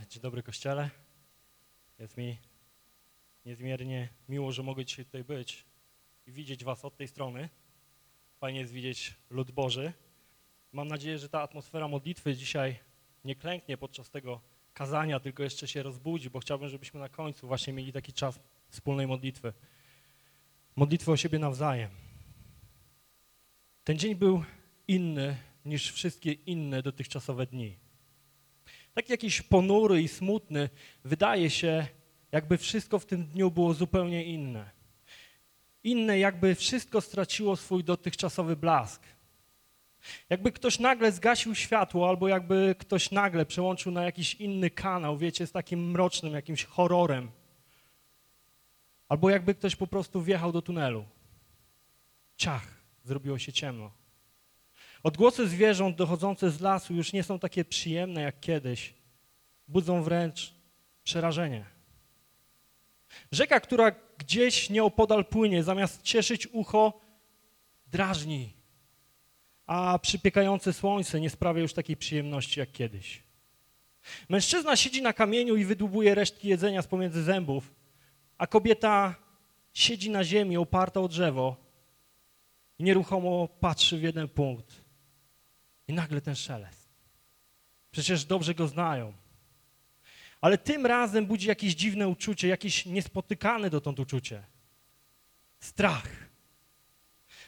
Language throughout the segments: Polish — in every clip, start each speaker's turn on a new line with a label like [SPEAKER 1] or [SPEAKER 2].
[SPEAKER 1] Dzień dobry Kościele. Jest mi niezmiernie miło, że mogę dzisiaj tutaj być i widzieć Was od tej strony. Fajnie jest widzieć lud Boży. Mam nadzieję, że ta atmosfera modlitwy dzisiaj nie klęknie podczas tego kazania, tylko jeszcze się rozbudzi, bo chciałbym, żebyśmy na końcu właśnie mieli taki czas wspólnej modlitwy. Modlitwy o siebie nawzajem. Ten dzień był inny niż wszystkie inne dotychczasowe dni. Taki jakiś ponury i smutny, wydaje się, jakby wszystko w tym dniu było zupełnie inne. Inne, jakby wszystko straciło swój dotychczasowy blask. Jakby ktoś nagle zgasił światło, albo jakby ktoś nagle przełączył na jakiś inny kanał, wiecie, z takim mrocznym jakimś horrorem. Albo jakby ktoś po prostu wjechał do tunelu. Ciach, zrobiło się ciemno. Odgłosy zwierząt dochodzące z lasu już nie są takie przyjemne jak kiedyś. Budzą wręcz przerażenie. Rzeka, która gdzieś nieopodal płynie, zamiast cieszyć ucho, drażni. A przypiekające słońce nie sprawia już takiej przyjemności jak kiedyś. Mężczyzna siedzi na kamieniu i wydłubuje resztki jedzenia z pomiędzy zębów, a kobieta siedzi na ziemi oparta o drzewo i nieruchomo patrzy w jeden punkt. I nagle ten szelest. Przecież dobrze go znają. Ale tym razem budzi jakieś dziwne uczucie, jakieś niespotykane dotąd uczucie. Strach.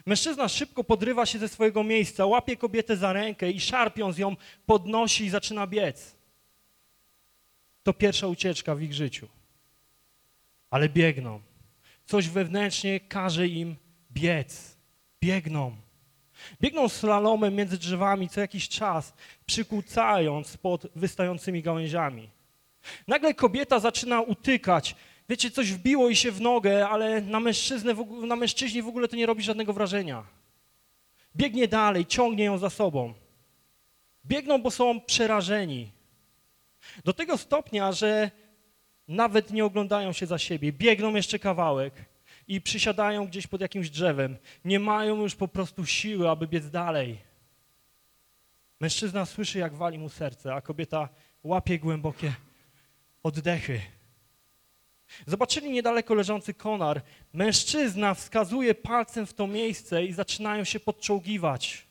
[SPEAKER 1] Mężczyzna szybko podrywa się ze swojego miejsca, łapie kobietę za rękę i szarpiąc ją podnosi i zaczyna biec. To pierwsza ucieczka w ich życiu. Ale biegną. Coś wewnętrznie każe im biec. Biegną. Biegną slalomem między drzewami co jakiś czas, przykucając pod wystającymi gałęziami. Nagle kobieta zaczyna utykać. Wiecie, coś wbiło jej się w nogę, ale na, mężczyznę, na mężczyźnie w ogóle to nie robi żadnego wrażenia. Biegnie dalej, ciągnie ją za sobą. Biegną, bo są przerażeni. Do tego stopnia, że nawet nie oglądają się za siebie. Biegną jeszcze kawałek i przysiadają gdzieś pod jakimś drzewem. Nie mają już po prostu siły, aby biec dalej. Mężczyzna słyszy, jak wali mu serce, a kobieta łapie głębokie oddechy. Zobaczyli niedaleko leżący konar. Mężczyzna wskazuje palcem w to miejsce i zaczynają się podczołgiwać.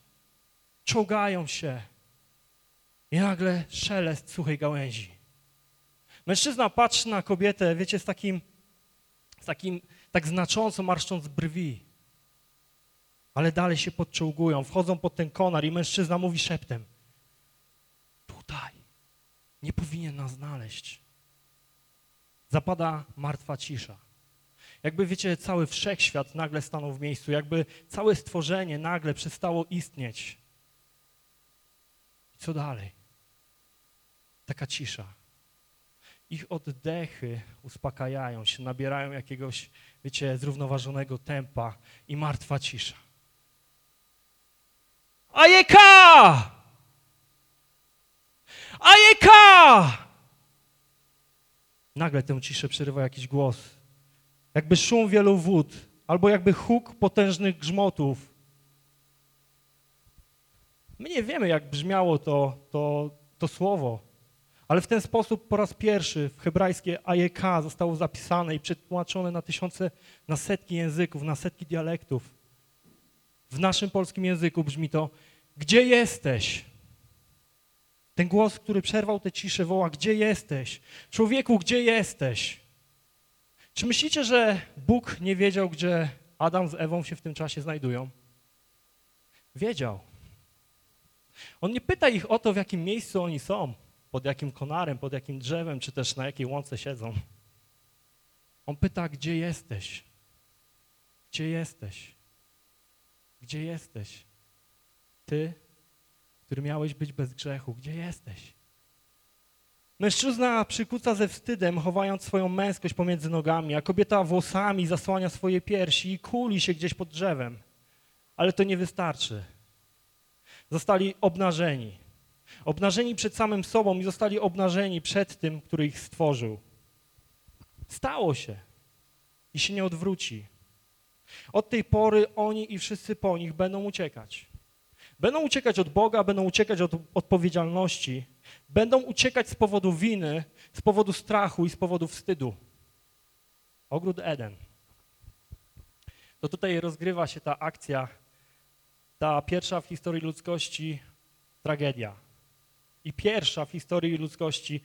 [SPEAKER 1] Czołgają się. I nagle szelest suchej gałęzi. Mężczyzna patrzy na kobietę, wiecie, z takim, z takim tak znacząco marszcząc brwi. Ale dalej się podczołgują, wchodzą pod ten konar i mężczyzna mówi szeptem. Tutaj. Nie powinien nas znaleźć. Zapada martwa cisza. Jakby, wiecie, cały wszechświat nagle stanął w miejscu, jakby całe stworzenie nagle przestało istnieć. I co dalej? Taka cisza. Ich oddechy uspokajają się, nabierają jakiegoś, wiecie, zrównoważonego tempa i martwa cisza. Ajeka! Ajeka! Nagle tę ciszę przerywa jakiś głos. Jakby szum wielu wód, albo jakby huk potężnych grzmotów. My nie wiemy, jak brzmiało to, to, to słowo, ale w ten sposób po raz pierwszy w hebrajskie ajeka zostało zapisane i przetłumaczone na tysiące, na setki języków, na setki dialektów. W naszym polskim języku brzmi to, gdzie jesteś? Ten głos, który przerwał tę ciszę, woła, gdzie jesteś? Człowieku, gdzie jesteś? Czy myślicie, że Bóg nie wiedział, gdzie Adam z Ewą się w tym czasie znajdują? Wiedział. On nie pyta ich o to, w jakim miejscu oni są, pod jakim konarem, pod jakim drzewem, czy też na jakiej łące siedzą. On pyta, gdzie jesteś? Gdzie jesteś? Gdzie jesteś? Ty, który miałeś być bez grzechu, gdzie jesteś? Mężczyzna przykuca ze wstydem, chowając swoją męskość pomiędzy nogami, a kobieta włosami zasłania swoje piersi i kuli się gdzieś pod drzewem. Ale to nie wystarczy. Zostali obnażeni. Obnażeni przed samym sobą i zostali obnażeni przed tym, który ich stworzył. Stało się i się nie odwróci. Od tej pory oni i wszyscy po nich będą uciekać. Będą uciekać od Boga, będą uciekać od odpowiedzialności, Będą uciekać z powodu winy, z powodu strachu i z powodu wstydu. Ogród Eden. To tutaj rozgrywa się ta akcja, ta pierwsza w historii ludzkości tragedia. I pierwsza w historii ludzkości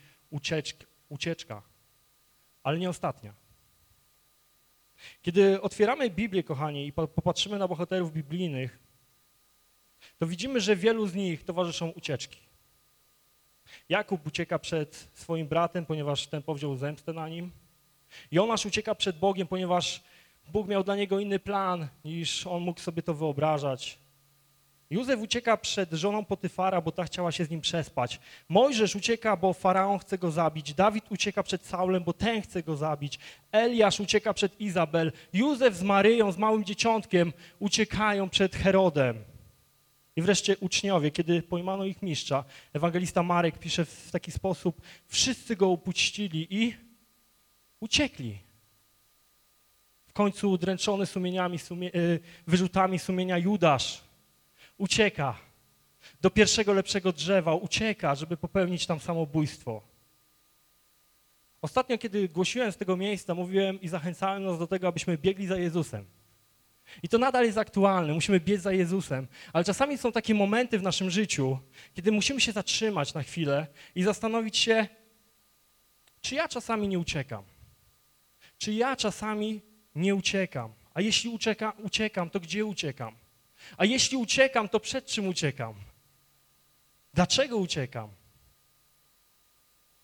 [SPEAKER 1] ucieczka, ale nie ostatnia. Kiedy otwieramy Biblię, kochani, i popatrzymy na bohaterów biblijnych, to widzimy, że wielu z nich towarzyszą ucieczki. Jakub ucieka przed swoim bratem, ponieważ ten powziął zemstę na nim. Jonasz ucieka przed Bogiem, ponieważ Bóg miał dla niego inny plan, niż on mógł sobie to wyobrażać. Józef ucieka przed żoną Potyfara, bo ta chciała się z nim przespać. Mojżesz ucieka, bo faraon chce go zabić. Dawid ucieka przed Saulem, bo ten chce go zabić. Eliasz ucieka przed Izabel. Józef z Maryją, z małym dzieciątkiem uciekają przed Herodem. I wreszcie uczniowie, kiedy pojmano ich mistrza, ewangelista Marek pisze w taki sposób, wszyscy go upuścili i uciekli. W końcu dręczony sumieniami, sumie, y, wyrzutami sumienia Judasz ucieka do pierwszego lepszego drzewa, ucieka, żeby popełnić tam samobójstwo. Ostatnio, kiedy głosiłem z tego miejsca, mówiłem i zachęcałem nas do tego, abyśmy biegli za Jezusem. I to nadal jest aktualne, musimy biec za Jezusem, ale czasami są takie momenty w naszym życiu, kiedy musimy się zatrzymać na chwilę i zastanowić się, czy ja czasami nie uciekam? Czy ja czasami nie uciekam? A jeśli ucieka, uciekam, to gdzie uciekam? A jeśli uciekam, to przed czym uciekam? Dlaczego uciekam?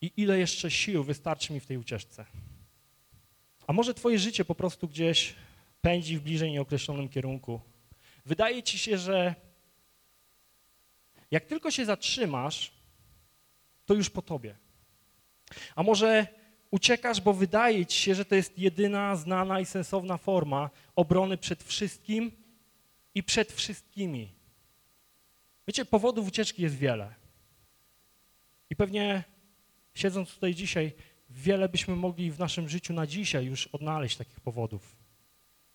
[SPEAKER 1] I ile jeszcze sił wystarczy mi w tej ucieczce? A może twoje życie po prostu gdzieś pędzi w bliżej nieokreślonym kierunku. Wydaje ci się, że jak tylko się zatrzymasz, to już po tobie. A może uciekasz, bo wydaje ci się, że to jest jedyna znana i sensowna forma obrony przed wszystkim i przed wszystkimi. Wiecie, powodów ucieczki jest wiele. I pewnie siedząc tutaj dzisiaj, wiele byśmy mogli w naszym życiu na dzisiaj już odnaleźć takich powodów.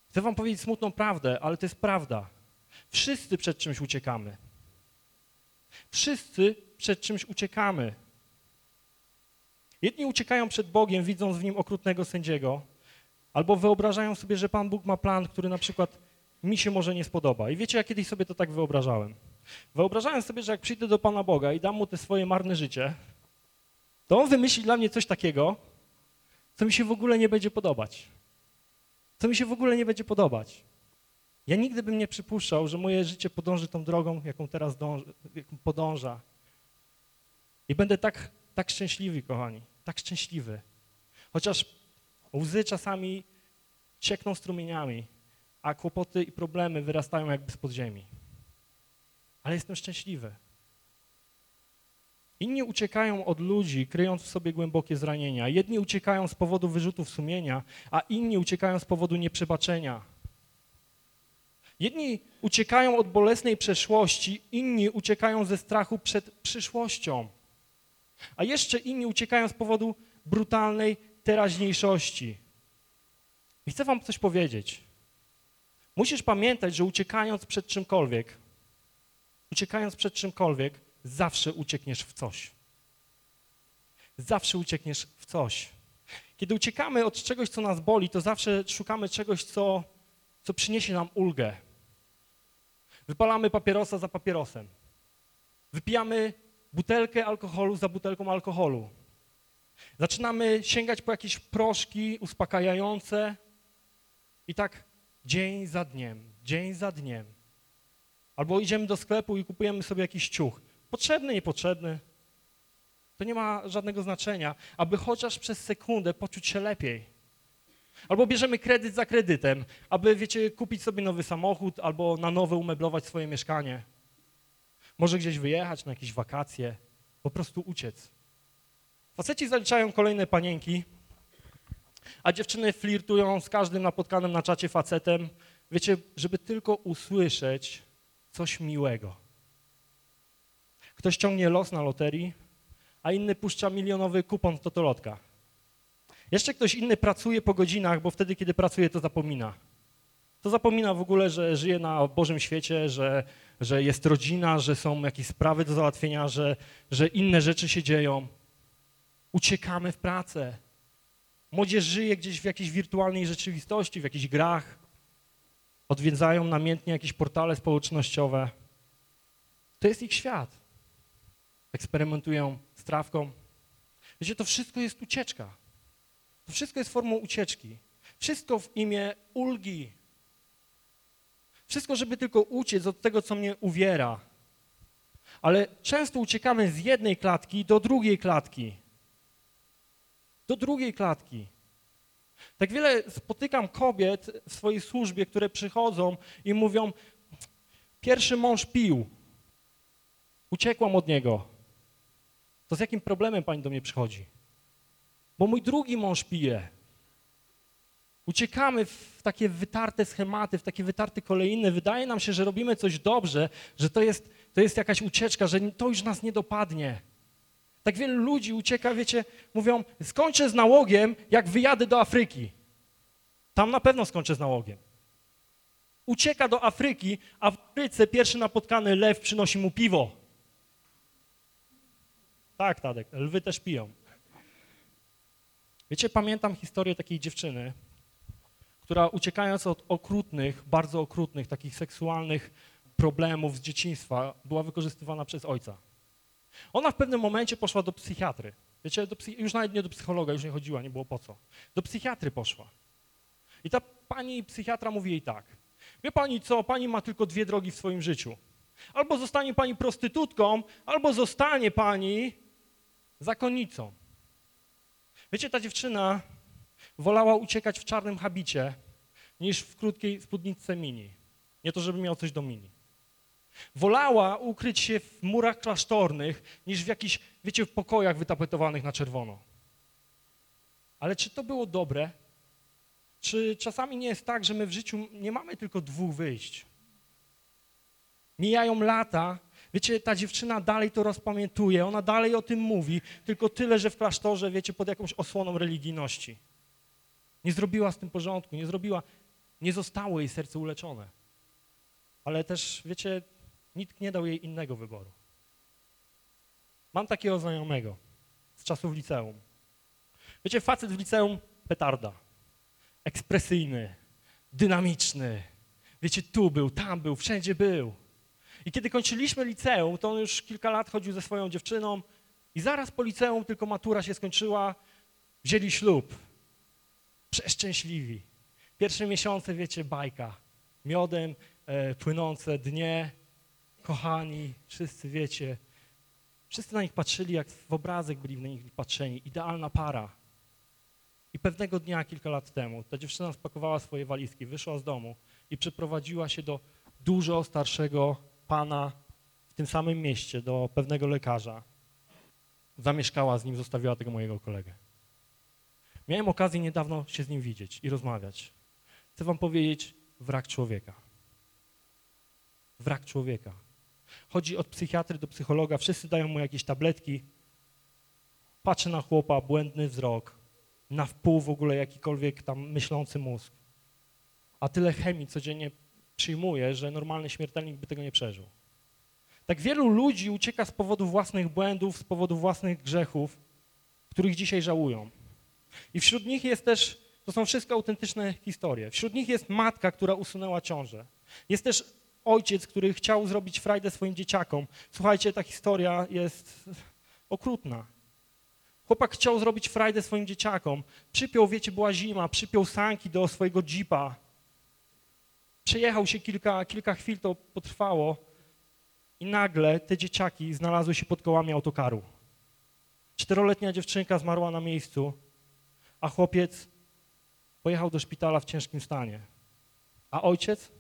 [SPEAKER 1] Chcę wam powiedzieć smutną prawdę, ale to jest prawda. Wszyscy przed czymś uciekamy. Wszyscy przed czymś uciekamy. Jedni uciekają przed Bogiem, widząc w Nim okrutnego sędziego, albo wyobrażają sobie, że Pan Bóg ma plan, który na przykład mi się może nie spodoba. I wiecie, ja kiedyś sobie to tak wyobrażałem. Wyobrażałem sobie, że jak przyjdę do Pana Boga i dam Mu te swoje marne życie, to On wymyśli dla mnie coś takiego, co mi się w ogóle nie będzie podobać co mi się w ogóle nie będzie podobać. Ja nigdy bym nie przypuszczał, że moje życie podąży tą drogą, jaką teraz dąży, jaką podąża. I będę tak, tak szczęśliwy, kochani, tak szczęśliwy. Chociaż łzy czasami ciekną strumieniami, a kłopoty i problemy wyrastają jakby z podziemi. Ale jestem szczęśliwy. Inni uciekają od ludzi, kryjąc w sobie głębokie zranienia. Jedni uciekają z powodu wyrzutów sumienia, a inni uciekają z powodu nieprzebaczenia. Jedni uciekają od bolesnej przeszłości, inni uciekają ze strachu przed przyszłością. A jeszcze inni uciekają z powodu brutalnej teraźniejszości. I chcę wam coś powiedzieć. Musisz pamiętać, że uciekając przed czymkolwiek, uciekając przed czymkolwiek, zawsze uciekniesz w coś. Zawsze uciekniesz w coś. Kiedy uciekamy od czegoś, co nas boli, to zawsze szukamy czegoś, co, co przyniesie nam ulgę. Wypalamy papierosa za papierosem. Wypijamy butelkę alkoholu za butelką alkoholu. Zaczynamy sięgać po jakieś proszki uspokajające i tak dzień za dniem, dzień za dniem. Albo idziemy do sklepu i kupujemy sobie jakiś ciuch. Potrzebny, niepotrzebny. To nie ma żadnego znaczenia, aby chociaż przez sekundę poczuć się lepiej. Albo bierzemy kredyt za kredytem, aby, wiecie, kupić sobie nowy samochód albo na nowe umeblować swoje mieszkanie. Może gdzieś wyjechać na jakieś wakacje, po prostu uciec. Faceci zaliczają kolejne panienki, a dziewczyny flirtują z każdym napotkanym na czacie facetem, wiecie, żeby tylko usłyszeć coś miłego. Ktoś ciągnie los na loterii, a inny puszcza milionowy kupon w totolotka. Jeszcze ktoś inny pracuje po godzinach, bo wtedy, kiedy pracuje, to zapomina. To zapomina w ogóle, że żyje na Bożym świecie, że, że jest rodzina, że są jakieś sprawy do załatwienia, że, że inne rzeczy się dzieją. Uciekamy w pracę. Młodzież żyje gdzieś w jakiejś wirtualnej rzeczywistości, w jakichś grach. Odwiedzają namiętnie jakieś portale społecznościowe. To jest ich świat. Eksperymentują z trawką. Wiecie, to wszystko jest ucieczka. To wszystko jest formą ucieczki. Wszystko w imię ulgi. Wszystko, żeby tylko uciec od tego, co mnie uwiera. Ale często uciekamy z jednej klatki do drugiej klatki. Do drugiej klatki. Tak wiele spotykam kobiet w swojej służbie, które przychodzą i mówią, pierwszy mąż pił, uciekłam od niego. To z jakim problemem pani do mnie przychodzi? Bo mój drugi mąż pije. Uciekamy w takie wytarte schematy, w takie wytarte kolejny. Wydaje nam się, że robimy coś dobrze, że to jest, to jest jakaś ucieczka, że to już nas nie dopadnie. Tak wielu ludzi ucieka, wiecie, mówią, skończę z nałogiem, jak wyjadę do Afryki. Tam na pewno skończę z nałogiem. Ucieka do Afryki, a w Afryce pierwszy napotkany lew przynosi mu piwo. Tak, Tadek, lwy też piją. Wiecie, pamiętam historię takiej dziewczyny, która uciekając od okrutnych, bardzo okrutnych, takich seksualnych problemów z dzieciństwa, była wykorzystywana przez ojca. Ona w pewnym momencie poszła do psychiatry. Wiecie, do psych już nawet nie do psychologa, już nie chodziła, nie było po co. Do psychiatry poszła. I ta pani psychiatra mówi jej tak. Wie pani co, pani ma tylko dwie drogi w swoim życiu. Albo zostanie pani prostytutką, albo zostanie pani zakonnicą. Wiecie, ta dziewczyna wolała uciekać w czarnym habicie, niż w krótkiej spódniczce mini. Nie to, żeby miał coś do mini. Wolała ukryć się w murach klasztornych, niż w jakichś, wiecie, w pokojach wytapetowanych na czerwono. Ale czy to było dobre? Czy czasami nie jest tak, że my w życiu nie mamy tylko dwóch wyjść? Mijają lata, wiecie, ta dziewczyna dalej to rozpamiętuje, ona dalej o tym mówi, tylko tyle, że w klasztorze, wiecie, pod jakąś osłoną religijności. Nie zrobiła z tym porządku, nie zrobiła, nie zostało jej serce uleczone. Ale też, wiecie, nikt nie dał jej innego wyboru. Mam takiego znajomego z czasów liceum. Wiecie, facet w liceum petarda. Ekspresyjny, dynamiczny. Wiecie, tu był, tam był, wszędzie był. I kiedy kończyliśmy liceum, to on już kilka lat chodził ze swoją dziewczyną i zaraz po liceum, tylko matura się skończyła, wzięli ślub. Przeszczęśliwi. Pierwsze miesiące, wiecie, bajka. Miodem e, płynące dnie, kochani, wszyscy wiecie. Wszyscy na nich patrzyli, jak w obrazek byli na nich patrzeni. Idealna para. I pewnego dnia, kilka lat temu, ta dziewczyna spakowała swoje walizki, wyszła z domu i przeprowadziła się do dużo starszego pana w tym samym mieście, do pewnego lekarza. Zamieszkała z nim, zostawiła tego mojego kolegę. Miałem okazję niedawno się z nim widzieć i rozmawiać. Chcę wam powiedzieć, wrak człowieka. Wrak człowieka. Chodzi od psychiatry do psychologa, wszyscy dają mu jakieś tabletki. Patrzy na chłopa, błędny wzrok, na wpół w ogóle jakikolwiek tam myślący mózg. A tyle chemii codziennie przyjmuje, że normalny śmiertelnik by tego nie przeżył. Tak wielu ludzi ucieka z powodu własnych błędów, z powodu własnych grzechów, których dzisiaj żałują. I wśród nich jest też, to są wszystko autentyczne historie, wśród nich jest matka, która usunęła ciążę. Jest też ojciec, który chciał zrobić frajdę swoim dzieciakom. Słuchajcie, ta historia jest okrutna. Chłopak chciał zrobić frajdę swoim dzieciakom. Przypiął, wiecie, była zima, przypiął sanki do swojego jeepa. Przejechał się kilka, kilka chwil, to potrwało i nagle te dzieciaki znalazły się pod kołami autokaru. Czteroletnia dziewczynka zmarła na miejscu, a chłopiec pojechał do szpitala w ciężkim stanie. A ojciec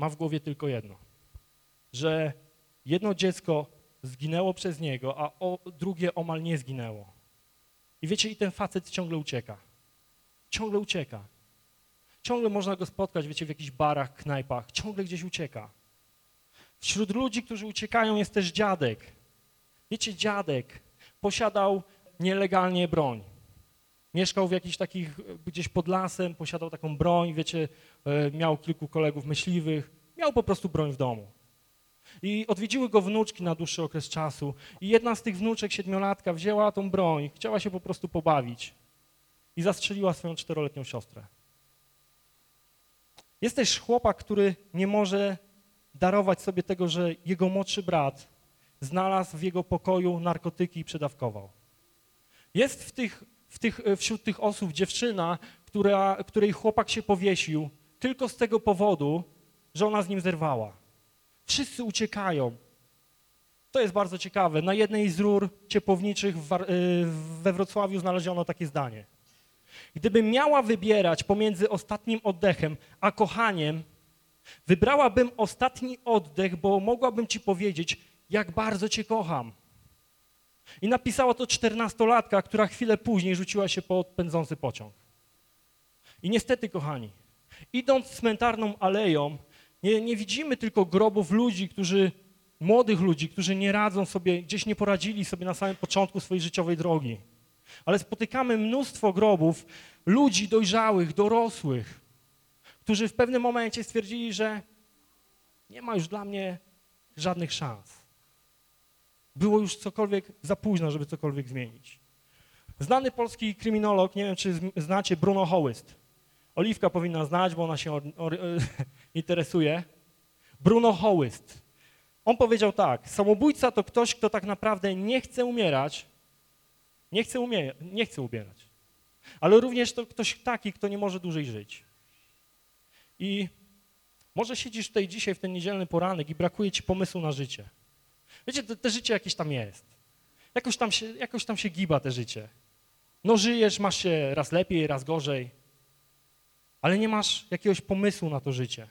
[SPEAKER 1] ma w głowie tylko jedno, że jedno dziecko zginęło przez niego, a o, drugie omal nie zginęło. I wiecie, i ten facet ciągle ucieka. Ciągle ucieka. Ciągle można go spotkać, wiecie, w jakichś barach, knajpach. Ciągle gdzieś ucieka. Wśród ludzi, którzy uciekają jest też dziadek. Wiecie, dziadek posiadał nielegalnie broń. Mieszkał w jakichś takich, gdzieś pod lasem, posiadał taką broń, wiecie, miał kilku kolegów myśliwych, miał po prostu broń w domu. I odwiedziły go wnuczki na dłuższy okres czasu i jedna z tych wnuczek, siedmiolatka, wzięła tą broń, chciała się po prostu pobawić i zastrzeliła swoją czteroletnią siostrę. Jest też chłopak, który nie może darować sobie tego, że jego młodszy brat znalazł w jego pokoju narkotyki i przedawkował. Jest w tych, w tych, wśród tych osób dziewczyna, która, której chłopak się powiesił tylko z tego powodu, że ona z nim zerwała. Wszyscy uciekają. To jest bardzo ciekawe. Na jednej z rur ciepłowniczych y, we Wrocławiu znaleziono takie zdanie. Gdybym miała wybierać pomiędzy ostatnim oddechem a kochaniem, wybrałabym ostatni oddech, bo mogłabym ci powiedzieć, jak bardzo cię kocham. I napisała to czternastolatka, która chwilę później rzuciła się pod pędzący pociąg. I niestety, kochani, idąc cmentarną aleją, nie, nie widzimy tylko grobów ludzi, którzy, młodych ludzi, którzy nie radzą sobie, gdzieś nie poradzili sobie na samym początku swojej życiowej drogi. Ale spotykamy mnóstwo grobów ludzi dojrzałych, dorosłych, którzy w pewnym momencie stwierdzili, że nie ma już dla mnie żadnych szans. Było już cokolwiek za późno, żeby cokolwiek zmienić. Znany polski kryminolog, nie wiem czy znacie, Bruno Hołyst. Oliwka powinna znać, bo ona się or, or, interesuje. Bruno Hołyst. On powiedział tak, samobójca to ktoś, kto tak naprawdę nie chce umierać, nie chce, umie, nie chce umierać, ale również to ktoś taki, kto nie może dłużej żyć. I może siedzisz tutaj dzisiaj w ten niedzielny poranek i brakuje ci pomysłu na życie. Wiecie, to, te życie jakieś tam jest. Jakoś tam, się, jakoś tam się giba te życie. No żyjesz, masz się raz lepiej, raz gorzej, ale nie masz jakiegoś pomysłu na to życie.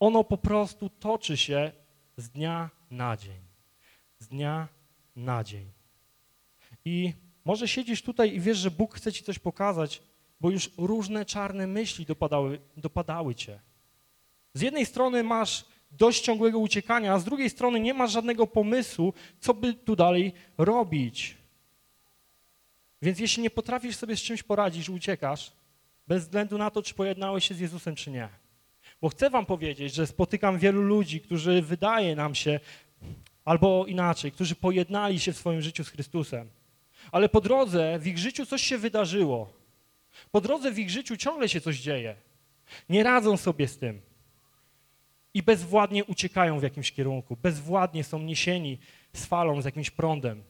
[SPEAKER 1] Ono po prostu toczy się z dnia na dzień. Z dnia na dzień. I może siedzisz tutaj i wiesz, że Bóg chce ci coś pokazać, bo już różne czarne myśli dopadały, dopadały cię. Z jednej strony masz dość ciągłego uciekania, a z drugiej strony nie masz żadnego pomysłu, co by tu dalej robić. Więc jeśli nie potrafisz sobie z czymś poradzić, uciekasz, bez względu na to, czy pojednałeś się z Jezusem, czy nie. Bo chcę wam powiedzieć, że spotykam wielu ludzi, którzy wydaje nam się, albo inaczej, którzy pojednali się w swoim życiu z Chrystusem. Ale po drodze w ich życiu coś się wydarzyło. Po drodze w ich życiu ciągle się coś dzieje. Nie radzą sobie z tym. I bezwładnie uciekają w jakimś kierunku. Bezwładnie są niesieni z falą, z jakimś prądem.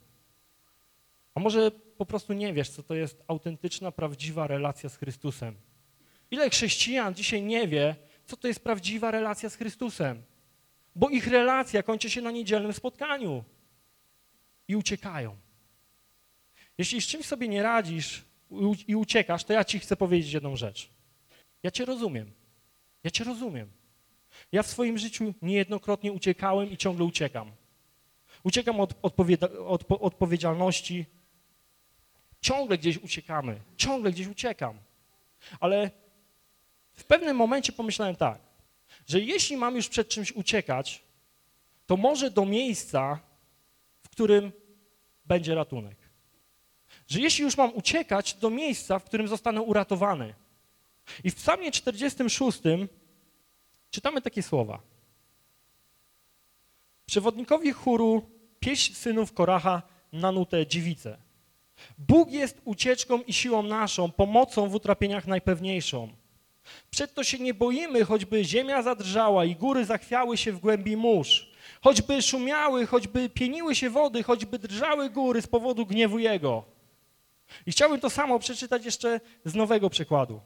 [SPEAKER 1] A może po prostu nie wiesz, co to jest autentyczna, prawdziwa relacja z Chrystusem. Ile chrześcijan dzisiaj nie wie, co to jest prawdziwa relacja z Chrystusem? Bo ich relacja kończy się na niedzielnym spotkaniu. I uciekają. Jeśli z czymś sobie nie radzisz i uciekasz, to ja ci chcę powiedzieć jedną rzecz. Ja cię rozumiem. Ja cię rozumiem. Ja w swoim życiu niejednokrotnie uciekałem i ciągle uciekam. Uciekam od, odpowiedzialności. Ciągle gdzieś uciekamy. Ciągle gdzieś uciekam. Ale w pewnym momencie pomyślałem tak, że jeśli mam już przed czymś uciekać, to może do miejsca, w którym będzie ratunek. Że jeśli już mam uciekać, do miejsca, w którym zostanę uratowany. I w psalmie 46 czytamy takie słowa. Przewodnikowi chóru pieśń synów Koracha na nutę dziewicę. Bóg jest ucieczką i siłą naszą, pomocą w utrapieniach najpewniejszą. Przed to się nie boimy, choćby ziemia zadrżała i góry zachwiały się w głębi mórz. Choćby szumiały, choćby pieniły się wody, choćby drżały góry z powodu gniewu Jego. I chciałbym to samo przeczytać jeszcze z nowego przekładu.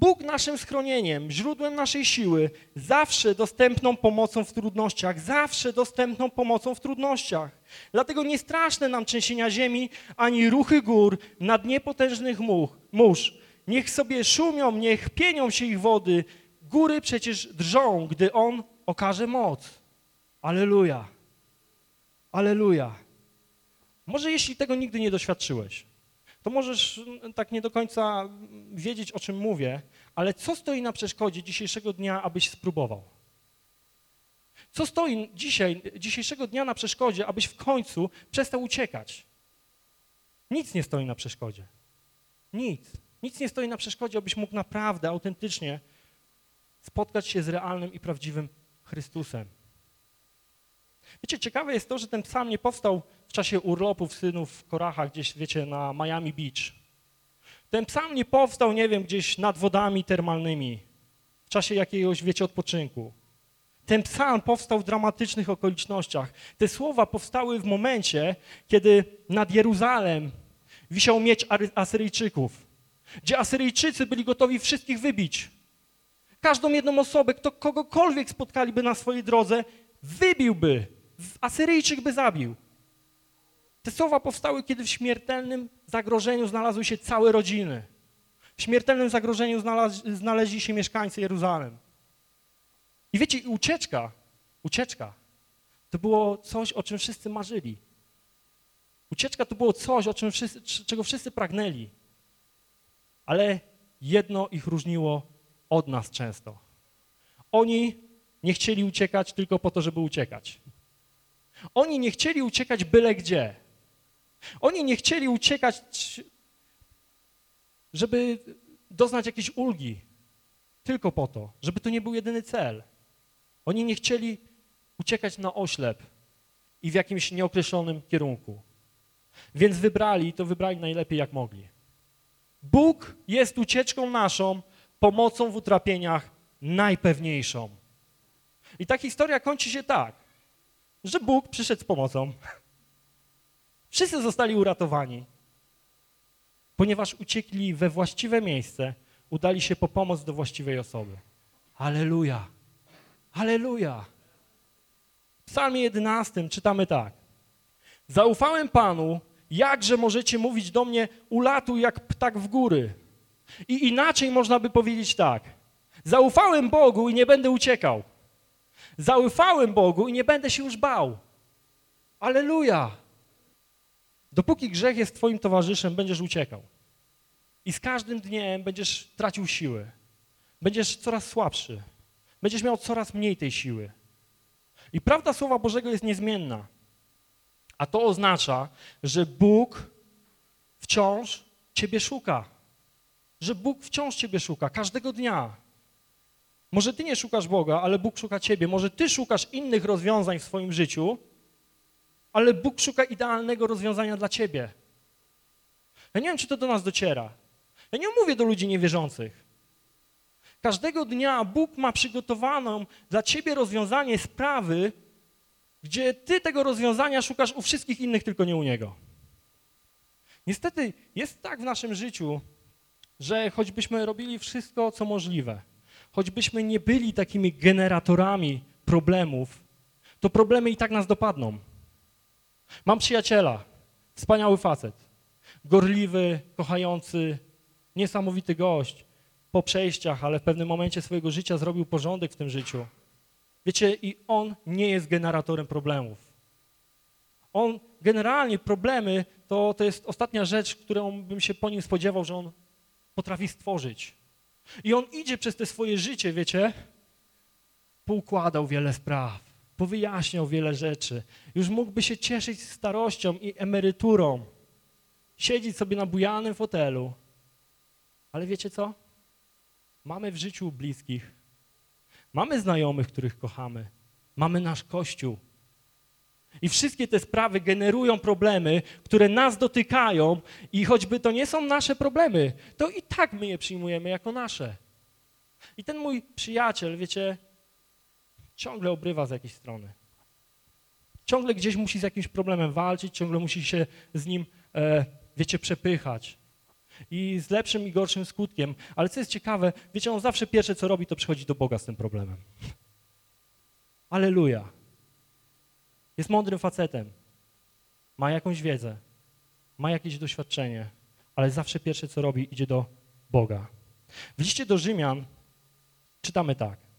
[SPEAKER 1] Bóg naszym schronieniem, źródłem naszej siły, zawsze dostępną pomocą w trudnościach, zawsze dostępną pomocą w trudnościach. Dlatego nie straszne nam trzęsienia ziemi, ani ruchy gór na dnie potężnych mórz. Niech sobie szumią, niech pienią się ich wody. Góry przecież drżą, gdy On okaże moc. Aleluja. Aleluja. Może jeśli tego nigdy nie doświadczyłeś, to możesz mm, tak nie do końca wiedzieć, o czym mówię, ale co stoi na przeszkodzie dzisiejszego dnia, abyś spróbował? Co stoi dzisiaj, dzisiejszego dnia na przeszkodzie, abyś w końcu przestał uciekać? Nic nie stoi na przeszkodzie. Nic. Nic nie stoi na przeszkodzie, abyś mógł naprawdę, autentycznie spotkać się z realnym i prawdziwym Chrystusem. Wiecie, ciekawe jest to, że ten psalm nie powstał w czasie urlopów synów Koracha gdzieś, wiecie, na Miami Beach. Ten psalm nie powstał, nie wiem, gdzieś nad wodami termalnymi, w czasie jakiegoś, wiecie, odpoczynku. Ten psalm powstał w dramatycznych okolicznościach. Te słowa powstały w momencie, kiedy nad Jeruzalem wisiał miecz Asyryjczyków, gdzie Asyryjczycy byli gotowi wszystkich wybić. Każdą jedną osobę, kto kogokolwiek spotkaliby na swojej drodze, wybiłby, Asyryjczyk by zabił. Te słowa powstały, kiedy w śmiertelnym zagrożeniu znalazły się całe rodziny. W śmiertelnym zagrożeniu znaleźli się mieszkańcy Jeruzalem. I wiecie, ucieczka, ucieczka, to było coś, o czym wszyscy marzyli. Ucieczka to było coś, o czym wszyscy, czego wszyscy pragnęli. Ale jedno ich różniło od nas często. Oni nie chcieli uciekać tylko po to, żeby uciekać. Oni nie chcieli uciekać byle gdzie. Oni nie chcieli uciekać, żeby doznać jakiejś ulgi, tylko po to, żeby to nie był jedyny cel. Oni nie chcieli uciekać na oślep i w jakimś nieokreślonym kierunku. Więc wybrali to wybrali najlepiej jak mogli. Bóg jest ucieczką naszą, pomocą w utrapieniach najpewniejszą. I ta historia kończy się tak, że Bóg przyszedł z pomocą. Wszyscy zostali uratowani, ponieważ uciekli we właściwe miejsce, udali się po pomoc do właściwej osoby. Aleluja! Aleluja! W psalmie 11 czytamy tak. Zaufałem Panu, jakże możecie mówić do mnie ulatuj jak ptak w góry. I inaczej można by powiedzieć tak. Zaufałem Bogu i nie będę uciekał. Zaufałem Bogu i nie będę się już bał. Aleluja! Dopóki grzech jest twoim towarzyszem, będziesz uciekał. I z każdym dniem będziesz tracił siły. Będziesz coraz słabszy. Będziesz miał coraz mniej tej siły. I prawda Słowa Bożego jest niezmienna. A to oznacza, że Bóg wciąż ciebie szuka. Że Bóg wciąż ciebie szuka, każdego dnia. Może ty nie szukasz Boga, ale Bóg szuka ciebie. Może ty szukasz innych rozwiązań w swoim życiu, ale Bóg szuka idealnego rozwiązania dla ciebie. Ja nie wiem, czy to do nas dociera. Ja nie mówię do ludzi niewierzących. Każdego dnia Bóg ma przygotowaną dla ciebie rozwiązanie sprawy, gdzie ty tego rozwiązania szukasz u wszystkich innych, tylko nie u Niego. Niestety jest tak w naszym życiu, że choćbyśmy robili wszystko, co możliwe, choćbyśmy nie byli takimi generatorami problemów, to problemy i tak nas dopadną. Mam przyjaciela, wspaniały facet, gorliwy, kochający, niesamowity gość, po przejściach, ale w pewnym momencie swojego życia zrobił porządek w tym życiu. Wiecie, i on nie jest generatorem problemów. On generalnie problemy to, to jest ostatnia rzecz, którą bym się po nim spodziewał, że on potrafi stworzyć. I on idzie przez te swoje życie, wiecie, poukładał wiele spraw, powyjaśniał wiele rzeczy. Już mógłby się cieszyć starością i emeryturą. Siedzieć sobie na bujanym fotelu. Ale wiecie co? Mamy w życiu bliskich. Mamy znajomych, których kochamy. Mamy nasz Kościół. I wszystkie te sprawy generują problemy, które nas dotykają i choćby to nie są nasze problemy, to i tak my je przyjmujemy jako nasze. I ten mój przyjaciel, wiecie, ciągle obrywa z jakiejś strony. Ciągle gdzieś musi z jakimś problemem walczyć, ciągle musi się z nim, e, wiecie, przepychać i z lepszym i gorszym skutkiem. Ale co jest ciekawe, wiecie, on zawsze pierwsze co robi, to przychodzi do Boga z tym problemem. Aleluja. Jest mądrym facetem. Ma jakąś wiedzę. Ma jakieś doświadczenie. Ale zawsze pierwsze co robi, idzie do Boga. W liście do Rzymian czytamy tak.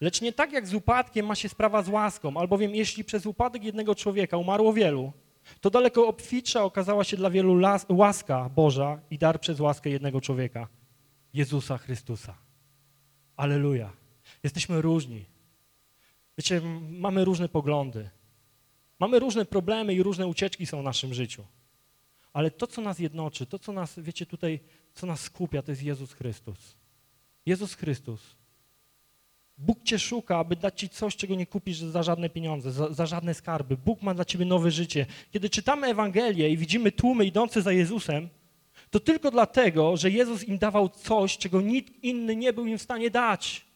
[SPEAKER 1] Lecz nie tak jak z upadkiem ma się sprawa z łaską, albowiem jeśli przez upadek jednego człowieka umarło wielu, to daleko obfitsza okazała się dla wielu las, łaska Boża i dar przez łaskę jednego człowieka, Jezusa Chrystusa. Aleluja. Jesteśmy różni. Wiecie, mamy różne poglądy. Mamy różne problemy i różne ucieczki są w naszym życiu. ale to, co nas jednoczy, to, co nas, wiecie, tutaj, co nas skupia, to jest Jezus Chrystus. Jezus Chrystus. Bóg cię szuka, aby dać ci coś, czego nie kupisz za żadne pieniądze, za, za żadne skarby. Bóg ma dla ciebie nowe życie. Kiedy czytamy Ewangelię i widzimy tłumy idące za Jezusem, to tylko dlatego, że Jezus im dawał coś, czego nikt inny nie był im w stanie dać.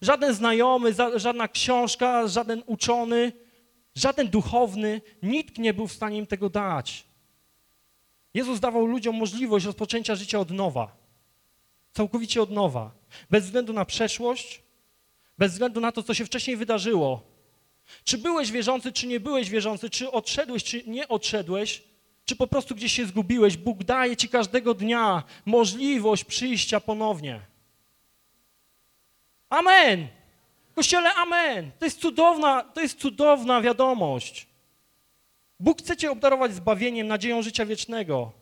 [SPEAKER 1] Żaden znajomy, żadna książka, żaden uczony, żaden duchowny, nikt nie był w stanie im tego dać. Jezus dawał ludziom możliwość rozpoczęcia życia od nowa. Całkowicie od nowa. Bez względu na przeszłość, bez względu na to, co się wcześniej wydarzyło. Czy byłeś wierzący, czy nie byłeś wierzący, czy odszedłeś, czy nie odszedłeś, czy po prostu gdzieś się zgubiłeś, Bóg daje ci każdego dnia możliwość przyjścia ponownie. Amen! Kościele, amen! To jest cudowna, to jest cudowna wiadomość. Bóg chce cię obdarować zbawieniem, nadzieją życia wiecznego.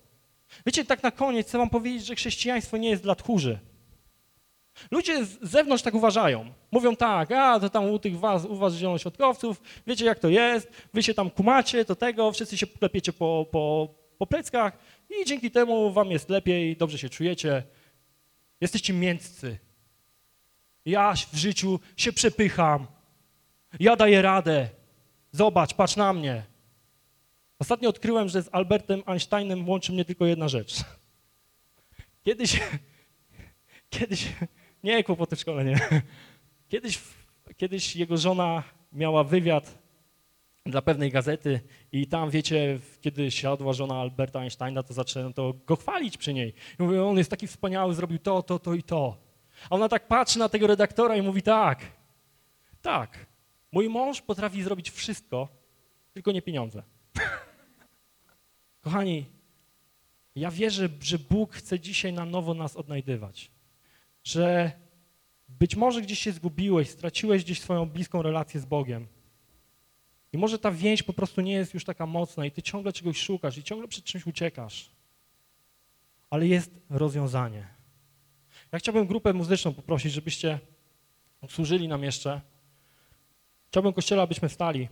[SPEAKER 1] Wiecie, tak na koniec chcę wam powiedzieć, że chrześcijaństwo nie jest dla tchórzy. Ludzie z zewnątrz tak uważają. Mówią tak, a to tam u tych was, u was zielonośrodkowców, wiecie jak to jest, wy się tam kumacie, to tego, wszyscy się klepiecie po, po, po pleckach i dzięki temu wam jest lepiej, dobrze się czujecie. Jesteście mięccy. Ja w życiu się przepycham. Ja daję radę. Zobacz, patrz na mnie. Ostatnio odkryłem, że z Albertem Einsteinem łączy mnie tylko jedna rzecz. Kiedyś, kiedyś, nie kłopoty w szkole, nie. Kiedyś, kiedyś jego żona miała wywiad dla pewnej gazety i tam, wiecie, kiedy siadła żona Alberta Einsteina, to zaczęto go chwalić przy niej. I mówią, on jest taki wspaniały, zrobił to, to, to i to. A ona tak patrzy na tego redaktora i mówi tak, tak, mój mąż potrafi zrobić wszystko, tylko nie pieniądze. Kochani, ja wierzę, że Bóg chce dzisiaj na nowo nas odnajdywać. Że być może gdzieś się zgubiłeś, straciłeś gdzieś swoją bliską relację z Bogiem. I może ta więź po prostu nie jest już taka mocna i ty ciągle czegoś szukasz i ciągle przed czymś uciekasz. Ale jest rozwiązanie. Ja chciałbym grupę muzyczną poprosić, żebyście służyli nam jeszcze. Chciałbym Kościele, abyśmy stali.